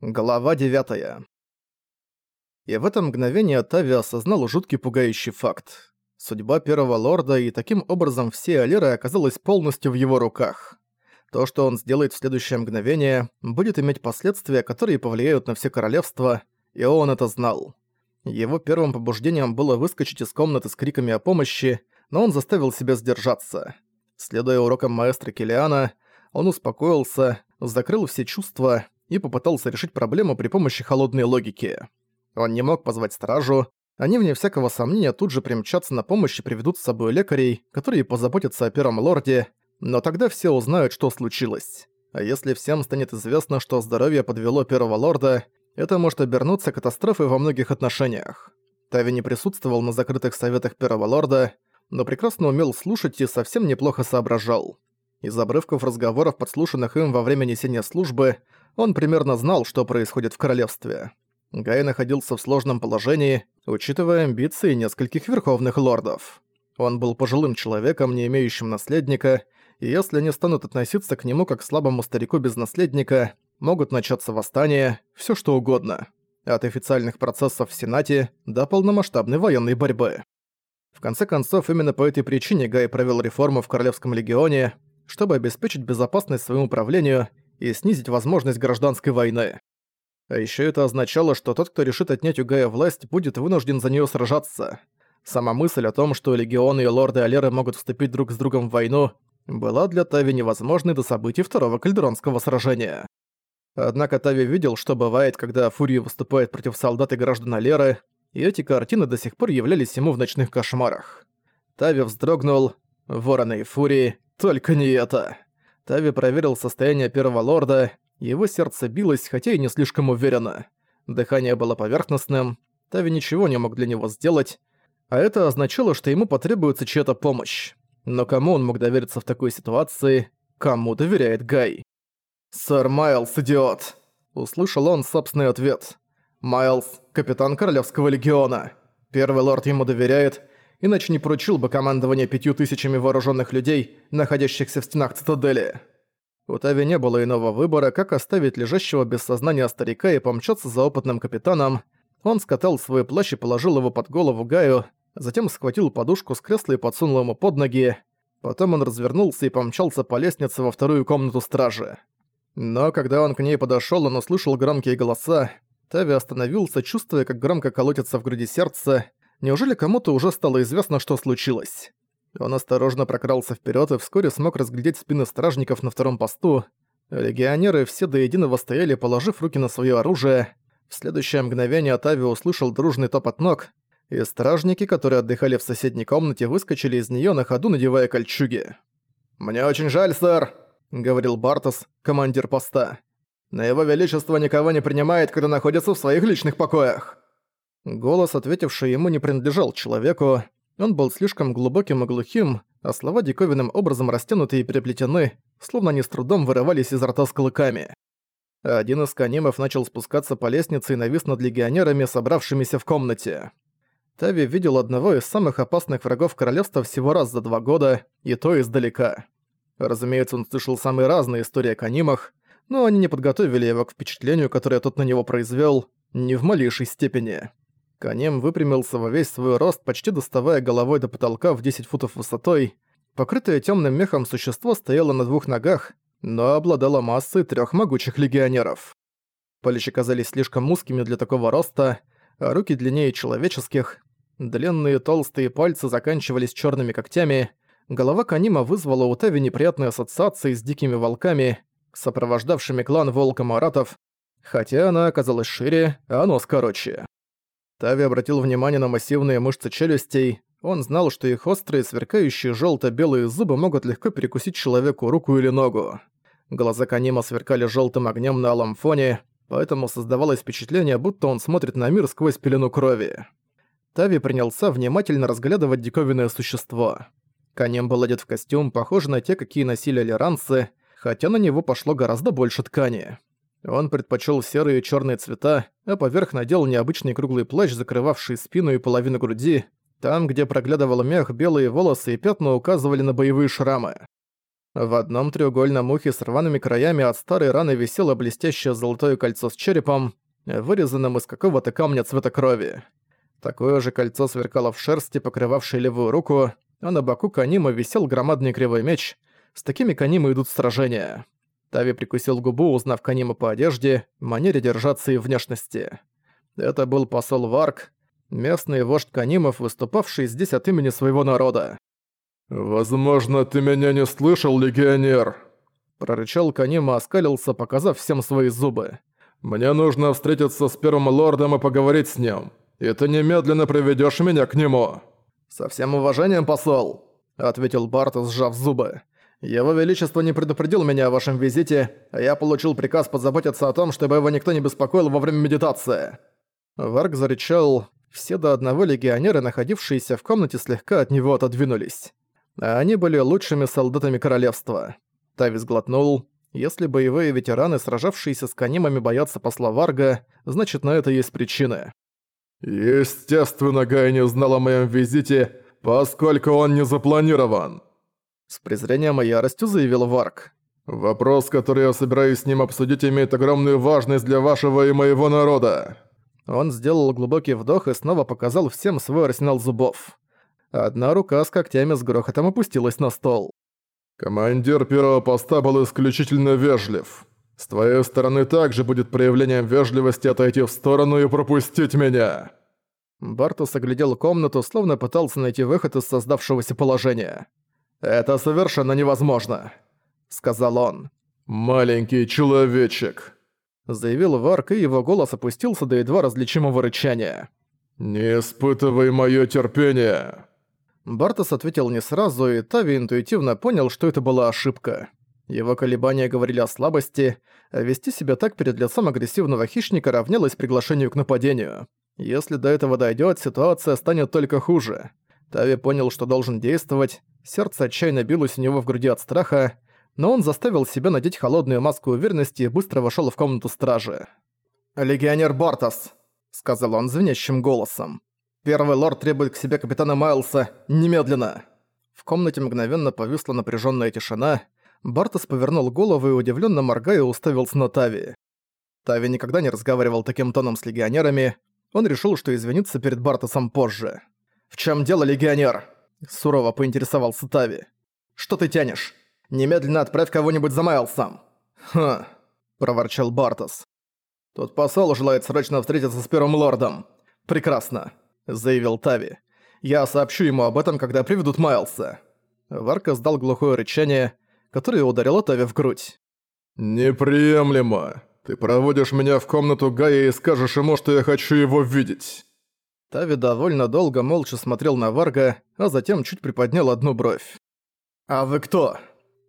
Глава 9. И в это мгновение Тави осознал жуткий пугающий факт. Судьба Первого Лорда и таким образом все Алиры оказалась полностью в его руках. То, что он сделает в следующее мгновение, будет иметь последствия, которые повлияют на все королевство, и он это знал. Его первым побуждением было выскочить из комнаты с криками о помощи, но он заставил себя сдержаться. Следуя урокам маэстро Килиана, он успокоился, закрыл все чувства и попытался решить проблему при помощи холодной логики. Он не мог позвать стражу, они, вне всякого сомнения, тут же примчатся на помощь и приведут с собой лекарей, которые позаботятся о Первом Лорде, но тогда все узнают, что случилось. А если всем станет известно, что здоровье подвело Первого Лорда, это может обернуться катастрофой во многих отношениях. Тави не присутствовал на закрытых советах Первого Лорда, но прекрасно умел слушать и совсем неплохо соображал. Из обрывков разговоров, подслушанных им во время несения службы, он примерно знал, что происходит в королевстве. Гай находился в сложном положении, учитывая амбиции нескольких верховных лордов. Он был пожилым человеком, не имеющим наследника, и если они станут относиться к нему как к слабому старику без наследника, могут начаться восстания, все что угодно. От официальных процессов в Сенате до полномасштабной военной борьбы. В конце концов, именно по этой причине Гай провел реформу в Королевском легионе, чтобы обеспечить безопасность своему правлению и снизить возможность гражданской войны. А ещё это означало, что тот, кто решит отнять у Гая власть, будет вынужден за неё сражаться. Сама мысль о том, что легионы и лорды Алеры могут вступить друг с другом в войну, была для Тави невозможной до событий второго кальдеронского сражения. Однако Тави видел, что бывает, когда Фурия выступает против солдат и граждан Алеры, и эти картины до сих пор являлись ему в ночных кошмарах. Тави вздрогнул. Вороны и Фурии, только не это. Тави проверил состояние первого лорда, его сердце билось, хотя и не слишком уверенно. Дыхание было поверхностным, Тави ничего не мог для него сделать, а это означало, что ему потребуется чья-то помощь. Но кому он мог довериться в такой ситуации? Кому доверяет Гай? «Сэр Майлз, идиот!» Услышал он собственный ответ. «Майлз, капитан Королевского легиона. Первый лорд ему доверяет, иначе не поручил бы командование пятью тысячами вооруженных людей, находящихся в стенах цитадели. У Тави не было иного выбора, как оставить лежащего без сознания старика и помчаться за опытным капитаном. Он скатал свой плащ и положил его под голову Гаю, затем схватил подушку с кресла и подсунул ему под ноги. Потом он развернулся и помчался по лестнице во вторую комнату стражи. Но когда он к ней подошёл, он услышал громкие голоса. Тави остановился, чувствуя, как громко колотится в груди сердце, Неужели кому-то уже стало известно, что случилось? Он осторожно прокрался вперед и вскоре смог разглядеть спины стражников на втором посту. Легионеры все до единого стояли, положив руки на свое оружие. В следующее мгновение Атави услышал дружный топот ног, и стражники, которые отдыхали в соседней комнате, выскочили из нее на ходу, надевая кольчуги. «Мне очень жаль, сэр», — говорил Бартос, командир поста. «Но его величество никого не принимает, когда находится в своих личных покоях». Голос, ответивший ему, не принадлежал человеку, он был слишком глубоким и глухим, а слова диковинным образом растянуты и переплетены, словно они с трудом вырывались из рта с клыками. Один из канимов начал спускаться по лестнице и навис над легионерами, собравшимися в комнате. Тави видел одного из самых опасных врагов королевства всего раз за два года, и то издалека. Разумеется, он слышал самые разные истории о канимах, но они не подготовили его к впечатлению, которое тот на него произвел, ни в малейшей степени. Конем выпрямился во весь свой рост, почти доставая головой до потолка в 10 футов высотой. Покрытое темным мехом существо стояло на двух ногах, но обладало массой трех могучих легионеров. Плечи казались слишком узкими для такого роста, а руки длиннее человеческих. Длинные толстые пальцы заканчивались черными когтями. Голова Канима вызвала у Тави неприятные ассоциации с дикими волками, сопровождавшими клан волка-маратов, хотя она оказалась шире, а нос короче. Тави обратил внимание на массивные мышцы челюстей. Он знал, что их острые, сверкающие желто белые зубы могут легко перекусить человеку руку или ногу. Глаза Канима сверкали желтым огнем на алом фоне, поэтому создавалось впечатление, будто он смотрит на мир сквозь пелену крови. Тави принялся внимательно разглядывать диковинное существо. Канем был одет в костюм, похожий на те, какие носили лиранцы, хотя на него пошло гораздо больше ткани. Он предпочел серые и черные цвета, а поверх надел необычный круглый плащ, закрывавший спину и половину груди. Там, где проглядывал мех, белые волосы и пятна указывали на боевые шрамы. В одном треугольном ухе с рваными краями от старой раны висело блестящее золотое кольцо с черепом, вырезанным из какого-то камня цвета крови. Такое же кольцо сверкало в шерсти, покрывавшей левую руку, а на боку Канима висел громадный кривой меч. С такими Канимы идут сражения. Тави прикусил губу, узнав Канима по одежде, манере держаться и внешности. Это был посол Варк, местный вождь Канимов, выступавший здесь от имени своего народа. «Возможно, ты меня не слышал, легионер?» Прорычал Канима, оскалился, показав всем свои зубы. «Мне нужно встретиться с первым лордом и поговорить с ним. И ты немедленно приведёшь меня к нему». «Со всем уважением, посол», — ответил Барт, сжав зубы. «Его Величество не предупредил меня о вашем визите, а я получил приказ позаботиться о том, чтобы его никто не беспокоил во время медитации». Варк зарычал. Все до одного легионеры, находившиеся в комнате, слегка от него отодвинулись. А они были лучшими солдатами королевства. Тавис глотнул. Если боевые ветераны, сражавшиеся с канимами, боятся посла Варга, значит, на это есть причины. «Естественно, Гай не знал о моем визите, поскольку он не запланирован», с презрением и яростью заявил Варк. «Вопрос, который я собираюсь с ним обсудить, имеет огромную важность для вашего и моего народа». Он сделал глубокий вдох и снова показал всем свой арсенал зубов. Одна рука с когтями с грохотом опустилась на стол. «Командир первого поста был исключительно вежлив. С твоей стороны также будет проявлением вежливости отойти в сторону и пропустить меня!» Бартус оглядел комнату, словно пытался найти выход из создавшегося положения. «Это совершенно невозможно», — сказал он. «Маленький человечек», — заявил Варк, и его голос опустился до едва различимого рычания. «Не испытывай моё терпение!» Бартос ответил не сразу, и Тави интуитивно понял, что это была ошибка. Его колебания говорили о слабости, а вести себя так перед лицом агрессивного хищника равнялось приглашению к нападению. Если до этого дойдёт, ситуация станет только хуже. Тави понял, что должен действовать, сердце отчаянно билось у него в груди от страха, но он заставил себя надеть холодную маску уверенности и быстро вошёл в комнату стражи. «Легионер Бортас», — сказал он звенящим голосом. «Первый лорд требует к себе капитана Майлса немедленно!» В комнате мгновенно повисла напряженная тишина, Бартос повернул голову и удивленно моргая уставился на Тави. Тави никогда не разговаривал таким тоном с легионерами, он решил, что извинится перед Бартосом позже. «В чем дело, легионер?» – сурово поинтересовался Тави. «Что ты тянешь? Немедленно отправь кого-нибудь за Майлсом!» «Хм», – проворчал Бартос. «Тут посол желает срочно встретиться с первым лордом. Прекрасно», – заявил Тави. «Я сообщу ему об этом, когда приведут Майлса». Варка сдал глухое рычание – которая ударила Тави в грудь. «Неприемлемо. Ты проводишь меня в комнату Гая и скажешь ему, что я хочу его видеть». Тави довольно долго молча смотрел на Варга, а затем чуть приподнял одну бровь. «А вы кто?»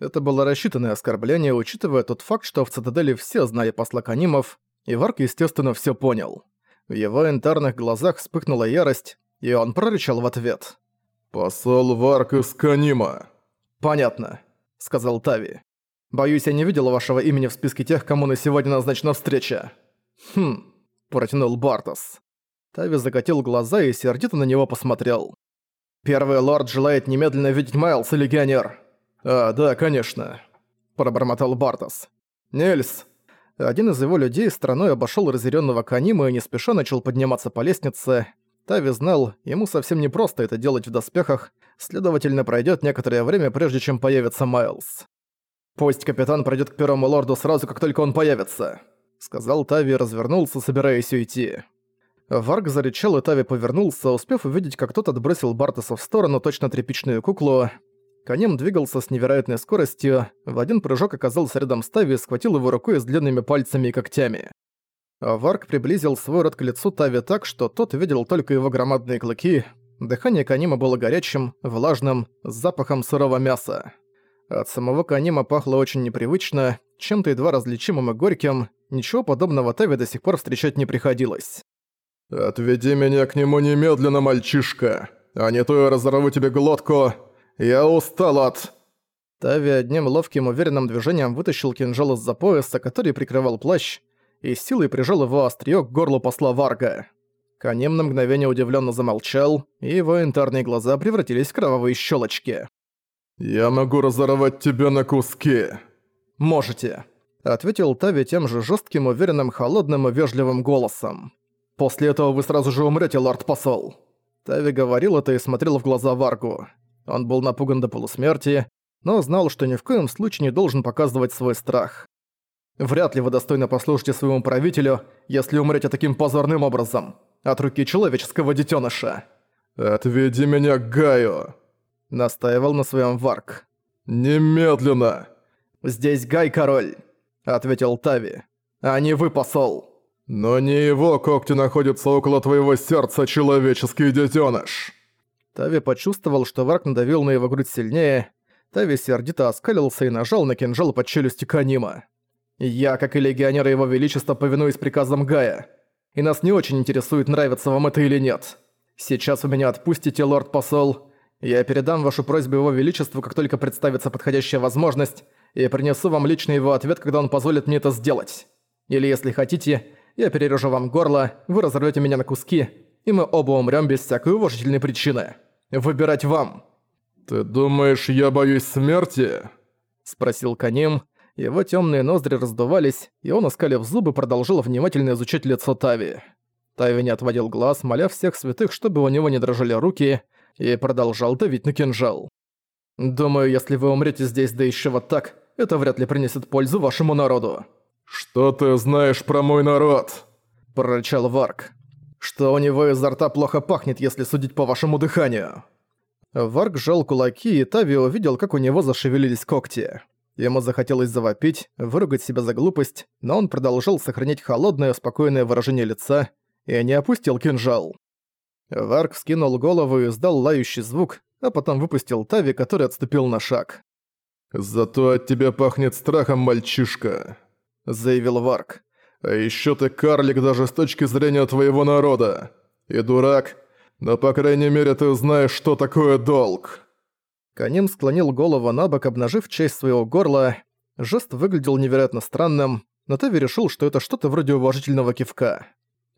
Это было рассчитанное оскорбление, учитывая тот факт, что в цитадели все знали посла Канимов, и Варг, естественно, все понял. В его интерных глазах вспыхнула ярость, и он прорычал в ответ. «Посол Варг из Канима». «Понятно сказал Тави. «Боюсь, я не видел вашего имени в списке тех, кому на сегодня назначена встреча». «Хм», – протянул Бартос. Тави закатил глаза и сердито на него посмотрел. «Первый лорд желает немедленно видеть Майлса, легионер». «А, да, конечно», – пробормотал Бартос. «Нильс». Один из его людей страной обошёл разъярённого Канима и не спеша начал подниматься по лестнице. Тави знал, ему совсем не просто это делать в доспехах, следовательно, пройдет некоторое время, прежде чем появится Майлз. «Пусть капитан пройдет к первому лорду сразу, как только он появится», — сказал Тави и развернулся, собираясь уйти. Варг зарычал, и Тави повернулся, успев увидеть, как тот отбросил Бартеса в сторону точно тряпичную куклу. Конем двигался с невероятной скоростью, в один прыжок оказался рядом с Тави и схватил его рукой с длинными пальцами и когтями. Варг приблизил свой рот к лицу Тави так, что тот увидел только его громадные клыки. Дыхание Канима было горячим, влажным, с запахом сырого мяса. От самого Канима пахло очень непривычно, чем-то едва различимым и горьким, ничего подобного Тави до сих пор встречать не приходилось. «Отведи меня к нему немедленно, мальчишка, а не то я разорву тебе глотку. Я устал от...» Тави одним ловким уверенным движением вытащил кинжал из-за пояса, который прикрывал плащ, и силой прижал его остриё к горлу посла Варга. Канем на мгновение удивленно замолчал, и его янтарные глаза превратились в кровавые щелочки. «Я могу разорвать тебя на куски!» «Можете», — ответил Тави тем же жестким, уверенным, холодным и вежливым голосом. «После этого вы сразу же умрете, лорд-посол». Тави говорил это и смотрел в глаза Варгу. Он был напуган до полусмерти, но знал, что ни в коем случае не должен показывать свой страх. Вряд ли вы достойно послушаете своему правителю, если умрете таким позорным образом, от руки человеческого детеныша. «Отведи меня к Гаю!» — настаивал на своем Варк. «Немедленно!» «Здесь Гай король!» — ответил Тави. «А не вы, посол!» «Но не его когти находятся около твоего сердца, человеческий детеныш!» Тави почувствовал, что Варк надавил на его грудь сильнее. Тави сердито оскалился и нажал на кинжал под челюстью Канима. «Я, как и легионеры Его Величества, повинуюсь приказам Гая. И нас не очень интересует, нравится вам это или нет. Сейчас вы меня отпустите, лорд-посол. Я передам вашу просьбу Его Величеству, как только представится подходящая возможность, и принесу вам лично его ответ, когда он позволит мне это сделать. Или, если хотите, я перережу вам горло, вы разорвете меня на куски, и мы оба умрем без всякой уважительной причины. Выбирать вам». «Ты думаешь, я боюсь смерти?» — спросил Каним, его темные ноздри раздувались, и он, оскалив зубы, продолжил внимательно изучать лицо Тави. Тави не отводил глаз, моля всех святых, чтобы у него не дрожали руки, и продолжал давить на кинжал. «Думаю, если вы умрете здесь, да еще вот так, это вряд ли принесет пользу вашему народу». «Что ты знаешь про мой народ?» – прорычал Варк. «Что у него изо рта плохо пахнет, если судить по вашему дыханию». Варк сжал кулаки, и Тави увидел, как у него зашевелились когти. Ему захотелось завопить, выругать себя за глупость, но он продолжал сохранять холодное, спокойное выражение лица и не опустил кинжал. Варк вскинул голову и издал лающий звук, а потом выпустил Тави, который отступил на шаг. «Зато от тебя пахнет страхом, мальчишка», — заявил Варк. «А ещё ты карлик даже с точки зрения твоего народа. И дурак, но по крайней мере ты знаешь, что такое долг». Каним склонил голову на бок, обнажив часть своего горла. Жест выглядел невероятно странным, но Теви решил, что это что-то вроде уважительного кивка.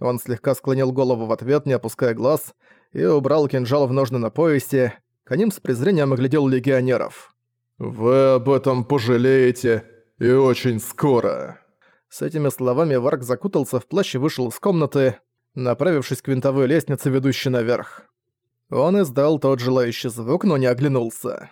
Он слегка склонил голову в ответ, не опуская глаз, и убрал кинжал в ножны на поясе. Каним с презрением оглядел легионеров. «Вы об этом пожалеете, и очень скоро». С этими словами Варк закутался в плащ и вышел из комнаты, направившись к винтовой лестнице, ведущей наверх. Он издал тот желающий звук, но не оглянулся.